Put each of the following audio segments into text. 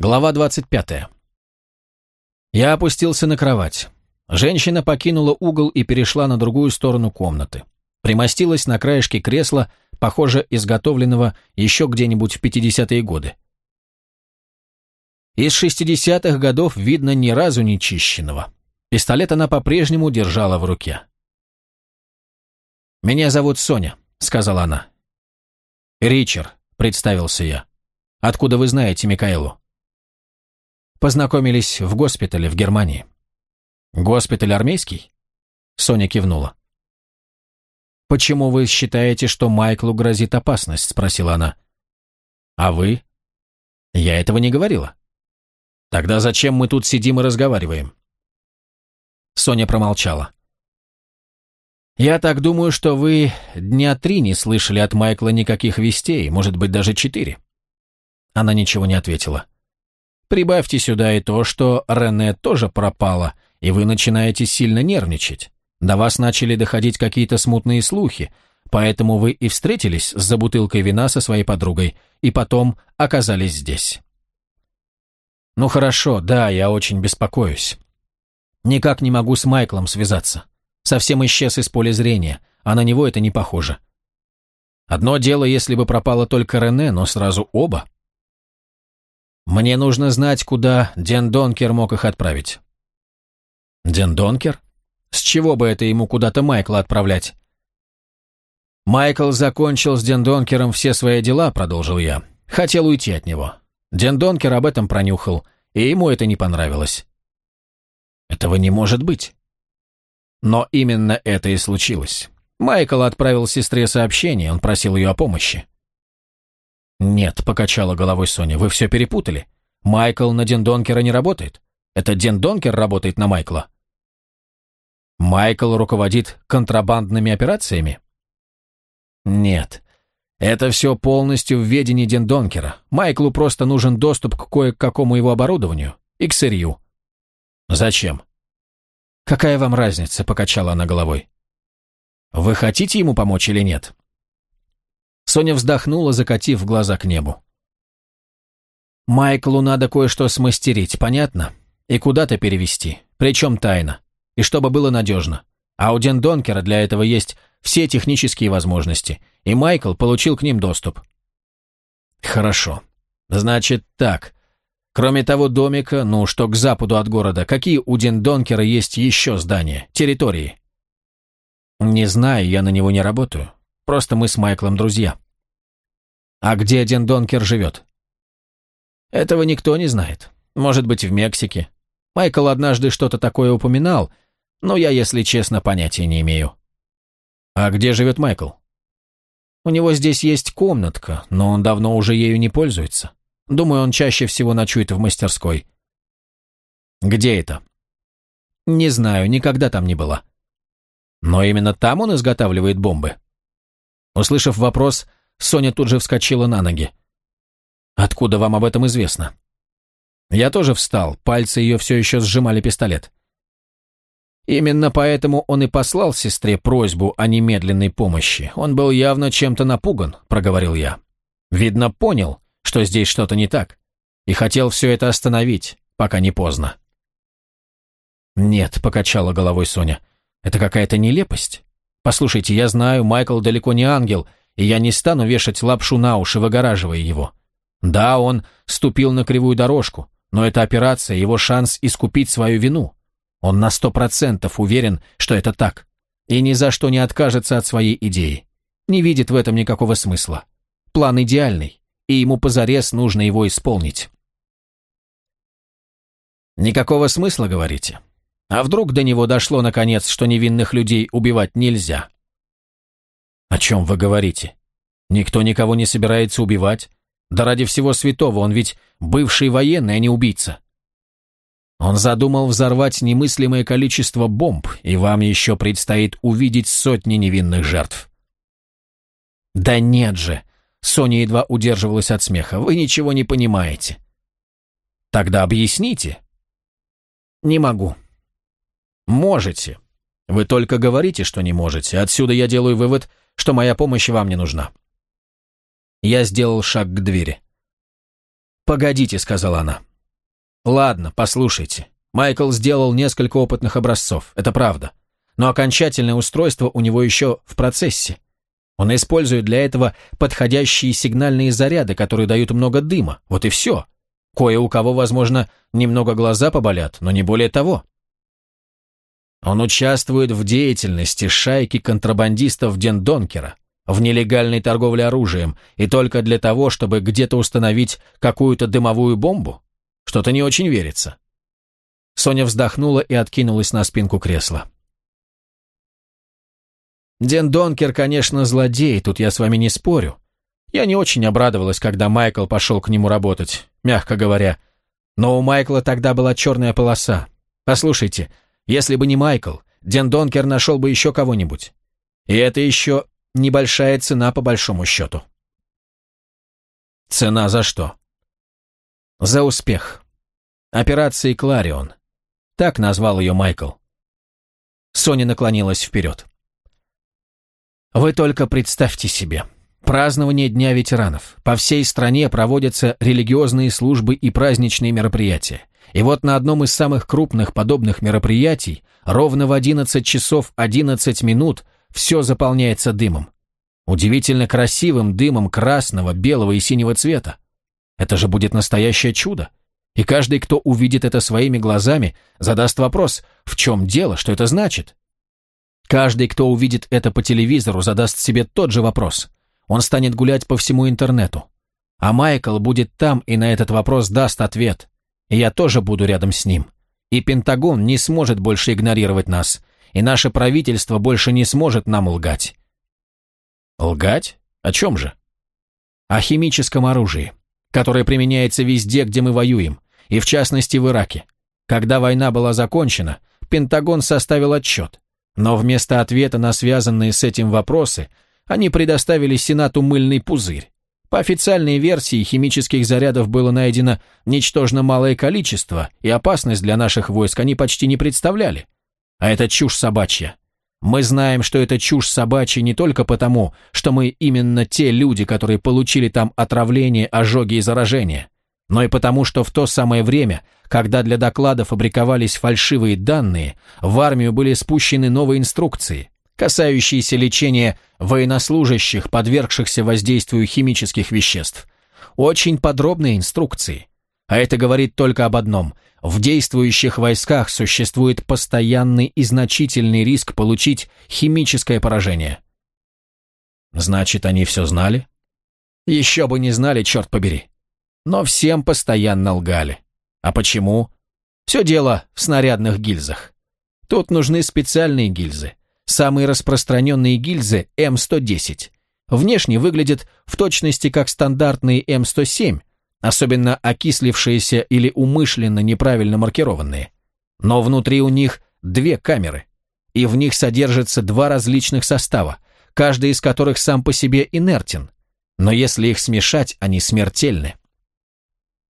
Глава 25. Я опустился на кровать. Женщина покинула угол и перешла на другую сторону комнаты. Примостилась на краешке кресла, похоже, изготовленного еще где-нибудь в 50-е годы. Из 60-х годов видно ни разу не чищенного. Пистолет она по-прежнему держала в руке. «Меня зовут Соня», — сказала она. «Ричард», — представился я. «Откуда вы знаете Микаэлу?» Познакомились в госпитале в Германии. Госпиталь армейский? Соня кивнула. «Почему вы считаете, что Майклу грозит опасность?» – спросила она. «А вы?» «Я этого не говорила». «Тогда зачем мы тут сидим и разговариваем?» Соня промолчала. «Я так думаю, что вы дня три не слышали от Майкла никаких вестей, может быть, даже четыре». Она ничего не ответила. Прибавьте сюда и то, что Рене тоже пропала, и вы начинаете сильно нервничать. До вас начали доходить какие-то смутные слухи, поэтому вы и встретились за бутылкой вина со своей подругой, и потом оказались здесь. Ну хорошо, да, я очень беспокоюсь. Никак не могу с Майклом связаться. Совсем исчез из поля зрения, а на него это не похоже. Одно дело, если бы пропала только Рене, но сразу оба. Мне нужно знать, куда Ден Донкер мог их отправить. Ден Донкер? С чего бы это ему куда-то Майкла отправлять? Майкл закончил с Ден Донкером все свои дела, продолжил я. Хотел уйти от него. Ден Донкер об этом пронюхал, и ему это не понравилось. Этого не может быть. Но именно это и случилось. Майкл отправил сестре сообщение, он просил ее о помощи. «Нет», — покачала головой Соня, — «вы все перепутали. Майкл на Дендонкера не работает. Это Дендонкер работает на Майкла». «Майкл руководит контрабандными операциями?» «Нет. Это все полностью в ведении Дендонкера. Майклу просто нужен доступ к кое-какому его оборудованию и к сырью». «Зачем?» «Какая вам разница?» — покачала она головой. «Вы хотите ему помочь или нет?» Соня вздохнула, закатив глаза к небу. «Майклу надо кое-что смастерить, понятно? И куда-то перевести, причем тайно, и чтобы было надежно. А у Ден Донкера для этого есть все технические возможности, и Майкл получил к ним доступ». «Хорошо. Значит так. Кроме того домика, ну, что к западу от города, какие у Ден Донкера есть еще здания, территории?» «Не знаю, я на него не работаю. Просто мы с Майклом друзья. А где Ден Донкер живет? Этого никто не знает. Может быть, в Мексике. Майкл однажды что-то такое упоминал, но я, если честно, понятия не имею. А где живет Майкл? У него здесь есть комнатка, но он давно уже ею не пользуется. Думаю, он чаще всего ночует в мастерской. Где это? Не знаю, никогда там не была. Но именно там он изготавливает бомбы. Услышав вопрос, Соня тут же вскочила на ноги. «Откуда вам об этом известно?» Я тоже встал, пальцы ее все еще сжимали пистолет. Именно поэтому он и послал сестре просьбу о немедленной помощи. Он был явно чем-то напуган, проговорил я. Видно, понял, что здесь что-то не так, и хотел все это остановить, пока не поздно. «Нет», — покачала головой Соня, — «это какая-то нелепость. Послушайте, я знаю, Майкл далеко не ангел, и я не стану вешать лапшу на уши, выгораживая его. Да, он ступил на кривую дорожку, но эта операция – его шанс искупить свою вину. Он на сто процентов уверен, что это так, и ни за что не откажется от своей идеи. Не видит в этом никакого смысла. План идеальный, и ему позарез нужно его исполнить. Никакого смысла, говорите? А вдруг до него дошло, наконец, что невинных людей убивать нельзя? О чем вы говорите? Никто никого не собирается убивать. Да ради всего святого, он ведь бывший военный, а не убийца. Он задумал взорвать немыслимое количество бомб, и вам еще предстоит увидеть сотни невинных жертв. Да нет же, Соня едва удерживалась от смеха, вы ничего не понимаете. Тогда объясните. Не могу. Можете. Вы только говорите, что не можете. Отсюда я делаю вывод, что моя помощь вам не нужна. Я сделал шаг к двери. «Погодите», — сказала она. Ладно, послушайте. Майкл сделал несколько опытных образцов, это правда. Но окончательное устройство у него еще в процессе. Он использует для этого подходящие сигнальные заряды, которые дают много дыма. Вот и все. Кое у кого, возможно, немного глаза поболят, но не более того. Он участвует в деятельности шайки контрабандистов Дендонкера, в нелегальной торговле оружием, и только для того, чтобы где-то установить какую-то дымовую бомбу? Что-то не очень верится. Соня вздохнула и откинулась на спинку кресла. Ден Донкер, конечно, злодей, тут я с вами не спорю. Я не очень обрадовалась, когда Майкл пошел к нему работать, мягко говоря. Но у Майкла тогда была черная полоса. Послушайте, если бы не Майкл, Ден Донкер нашел бы еще кого-нибудь. И это еще небольшая цена по большому счету. Цена за что? За успех. Операции «Кларион». Так назвал ее Майкл. Соня наклонилась вперед. Вы только представьте себе. Празднование Дня ветеранов. По всей стране проводятся религиозные службы и праздничные мероприятия. И вот на одном из самых крупных подобных мероприятий ровно в 11 часов 11 минут все заполняется дымом. Удивительно красивым дымом красного, белого и синего цвета. Это же будет настоящее чудо. И каждый, кто увидит это своими глазами, задаст вопрос, в чем дело, что это значит? Каждый, кто увидит это по телевизору, задаст себе тот же вопрос. Он станет гулять по всему интернету. А Майкл будет там и на этот вопрос даст ответ. Я тоже буду рядом с ним. И Пентагон не сможет больше игнорировать нас. И наше правительство больше не сможет нам лгать. Лгать? О чем же? О химическом оружии, которое применяется везде, где мы воюем, и в частности в Ираке. Когда война была закончена, Пентагон составил отчет. Но вместо ответа на связанные с этим вопросы, они предоставили Сенату мыльный пузырь. По официальной версии, химических зарядов было найдено ничтожно малое количество, и опасность для наших войск они почти не представляли. А это чушь собачья. Мы знаем, что это чушь собачья не только потому, что мы именно те люди, которые получили там отравление, ожоги и заражения, но и потому, что в то самое время, когда для доклада фабриковались фальшивые данные, в армию были спущены новые инструкции, касающиеся лечения военнослужащих, подвергшихся воздействию химических веществ. Очень подробные инструкции. А это говорит только об одном. В действующих войсках существует постоянный и значительный риск получить химическое поражение. Значит, они все знали? Еще бы не знали, черт побери но всем постоянно лгали. А почему? Все дело в снарядных гильзах. Тут нужны специальные гильзы. Самые распространенные гильзы М110. Внешне выглядят в точности как стандартные М107, особенно окислившиеся или умышленно неправильно маркированные. Но внутри у них две камеры, и в них содержатся два различных состава, каждый из которых сам по себе инертен. Но если их смешать, они смертельны.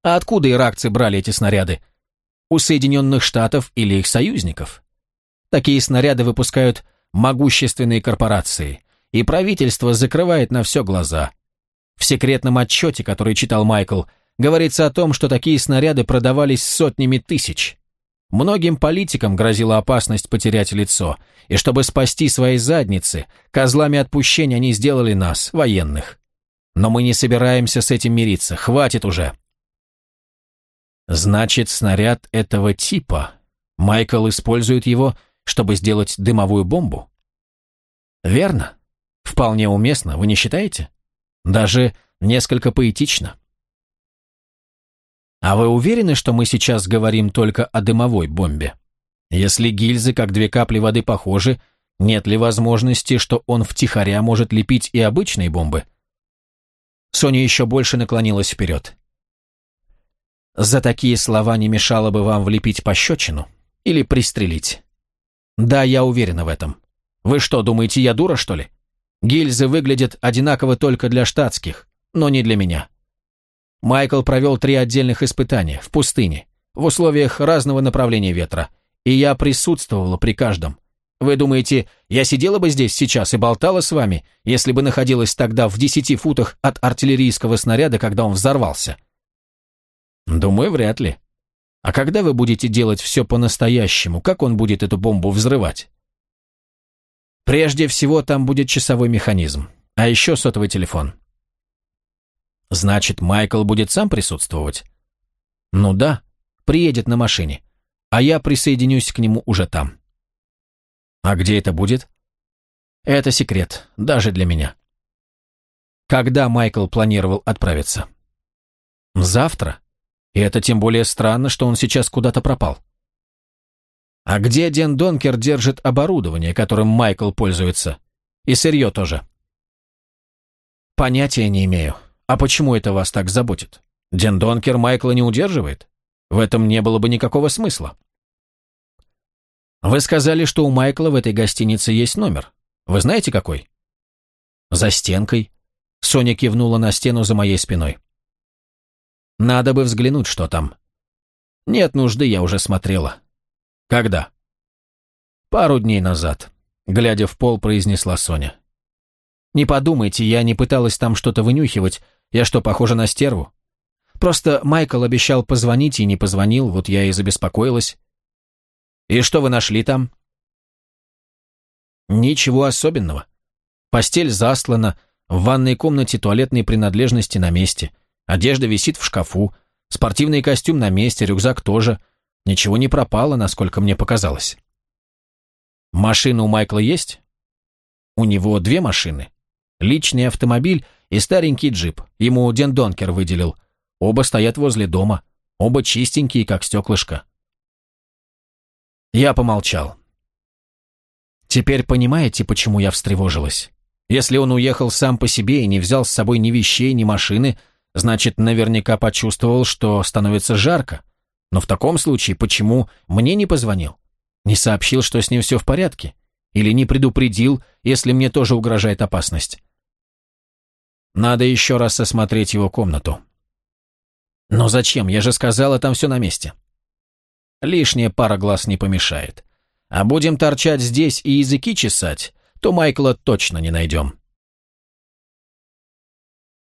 А откуда иракцы брали эти снаряды? У Соединенных Штатов или их союзников? Такие снаряды выпускают могущественные корпорации, и правительство закрывает на все глаза. В секретном отчете, который читал Майкл, говорится о том, что такие снаряды продавались сотнями тысяч. Многим политикам грозила опасность потерять лицо, и чтобы спасти свои задницы, козлами отпущения они сделали нас, военных. Но мы не собираемся с этим мириться, хватит уже. Значит, снаряд этого типа. Майкл использует его, чтобы сделать дымовую бомбу? Верно. Вполне уместно, вы не считаете? Даже несколько поэтично. А вы уверены, что мы сейчас говорим только о дымовой бомбе? Если гильзы, как две капли воды, похожи, нет ли возможности, что он втихаря может лепить и обычные бомбы? Соня еще больше наклонилась вперед. За такие слова не мешало бы вам влепить пощечину или пристрелить. Да, я уверена в этом. Вы что, думаете, я дура, что ли? Гильзы выглядят одинаково только для штатских, но не для меня. Майкл провел три отдельных испытания в пустыне, в условиях разного направления ветра, и я присутствовала при каждом. Вы думаете, я сидела бы здесь сейчас и болтала с вами, если бы находилась тогда в десяти футах от артиллерийского снаряда, когда он взорвался? Думаю, вряд ли. А когда вы будете делать все по-настоящему, как он будет эту бомбу взрывать? Прежде всего, там будет часовой механизм, а еще сотовый телефон. Значит, Майкл будет сам присутствовать? Ну да, приедет на машине, а я присоединюсь к нему уже там. А где это будет? Это секрет, даже для меня. Когда Майкл планировал отправиться? Завтра? И это тем более странно, что он сейчас куда-то пропал. А где Ден Донкер держит оборудование, которым Майкл пользуется? И сырье тоже. Понятия не имею. А почему это вас так заботит? Ден Донкер Майкла не удерживает? В этом не было бы никакого смысла. Вы сказали, что у Майкла в этой гостинице есть номер. Вы знаете какой? За стенкой. Соня кивнула на стену за моей спиной. Надо бы взглянуть, что там. Нет нужды, я уже смотрела. Когда? Пару дней назад, глядя в пол, произнесла Соня. Не подумайте, я не пыталась там что-то вынюхивать. Я что, похожа на стерву? Просто Майкл обещал позвонить и не позвонил, вот я и забеспокоилась. И что вы нашли там? Ничего особенного. Постель заслана, в ванной комнате туалетные принадлежности на месте. Одежда висит в шкафу, спортивный костюм на месте, рюкзак тоже. Ничего не пропало, насколько мне показалось. Машина у Майкла есть? У него две машины. Личный автомобиль и старенький джип. Ему Ден Донкер выделил. Оба стоят возле дома. Оба чистенькие, как стеклышко. Я помолчал. Теперь понимаете, почему я встревожилась? Если он уехал сам по себе и не взял с собой ни вещей, ни машины, Значит, наверняка почувствовал, что становится жарко. Но в таком случае почему мне не позвонил? Не сообщил, что с ним все в порядке? Или не предупредил, если мне тоже угрожает опасность? Надо еще раз осмотреть его комнату. Но зачем? Я же сказала, там все на месте. Лишняя пара глаз не помешает. А будем торчать здесь и языки чесать, то Майкла точно не найдем.